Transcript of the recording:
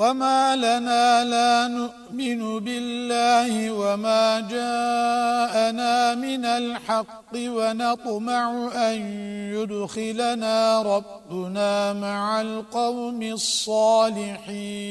وما لنا لا نؤمن بالله وما جاءنا من الحق ونطمع أن يدخلنا ربنا مع القوم الصالحين